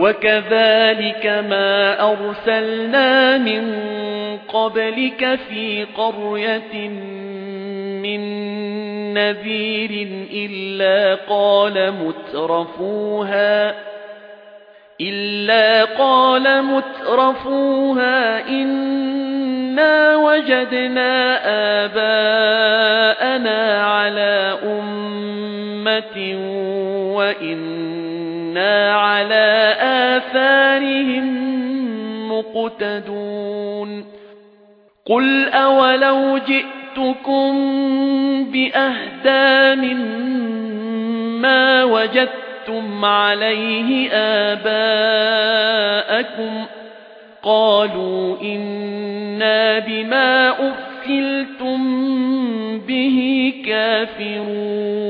وَكَذَلِكَ مَا أَرْسَلْنَا مِن قَبْلِكَ فِي قَرْيَةٍ مِّن نَّذِيرٍ إِلَّا قَالَ مُتْرَفُوهَا إِلَّا قَالَ مُتْرَفُوهَا إِنَّا وَجَدْنَا آبَاءَنَا عَلَى أُمَّةٍ وَإِنَّا عَلَى آثَارِهِم مُقْتَدُونَ قُلْ أَوَلَوْ جِئْتُكُم بِأَهْدَىٰ مِمَّا وَجَدتُّمْ عَلَيْهِ آبَاءَكُمْ قَالُوا إِنَّا بِمَا أُرْسِلْتُم بِهِ كَافِرُونَ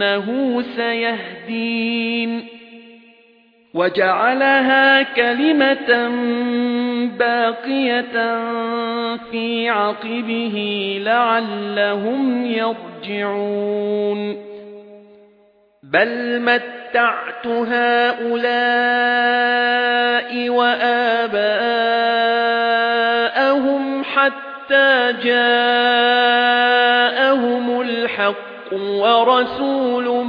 فَإِنَّهُ سَيَهْدِينِ. وَجَعَلَهَا كَلِمَةً بَاقِيَةً فِي عَقِبِهِ لَعَلَّهُمْ يَرْجِعُونَ. بَلْ مَتَّعْتُ هَؤُلَاءِ وَآبَاءَهُمْ حَتَّى جَاءَهُمُ الْحَقُّ. وَرَسُولٌ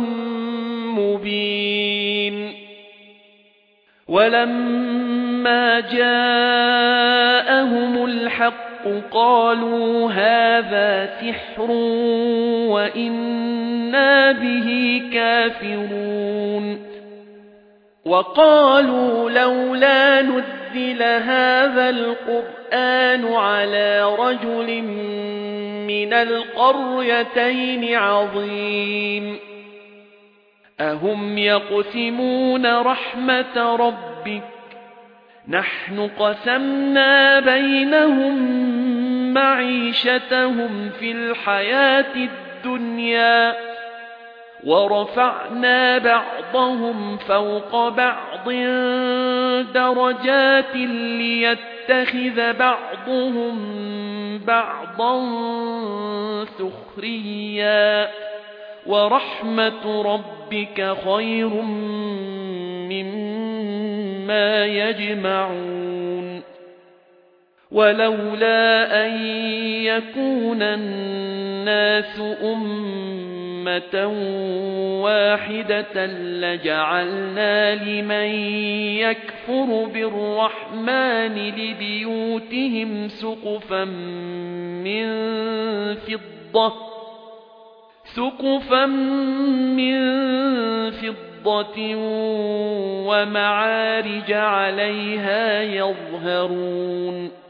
مُبِينٌ. وَلَمَّا جَاءَهُمُ الْحَقُّ قَالُوا هَذَا سِحْرٌ وَإِنَّا بِهِ كَافِرُونَ. وَقَالُوا لَوْلَا نُزِّلَ هَذَا الْقُرْآنُ عَلَى رَجُلٍ مِنَ الْقَرْيَتَيْنِ عَظِيمٍ. أَهُمْ يَقْسِمُونَ رَحْمَةَ رَبِّكَ؟ نَحْنُ قَسَمْنَا بَيْنَهُم مَّعِيشَتَهُمْ فِي الْحَيَاةِ الدُّنْيَا وَرَفَعْنَا بَعْضَهُمْ فَوْقَ بَعْضٍ دَرَجَاتٍ لِيَتَّخِذَ بَعْضُهُم بَعْضًا سُخْرِيًّا وَرَحْمَةُ رَبِّكَ خَيْرٌ مِّمَّا يَجْمَعُونَ وَلَوْلَا أَن يَكُونَ النَّاسُ أُمَّةً وَاحِدَةً لَّجَعَلْنَا لِمَن يَكْفُرُ بِالرَّحْمَٰنِ لِبُيُوتِهِمْ سُقُفًا مِّن فِضَّةٍ سُقُفًا مِّن فِضَّةٍ وَمَعَارِجَ عَلَيْهَا يَظْهَرُونَ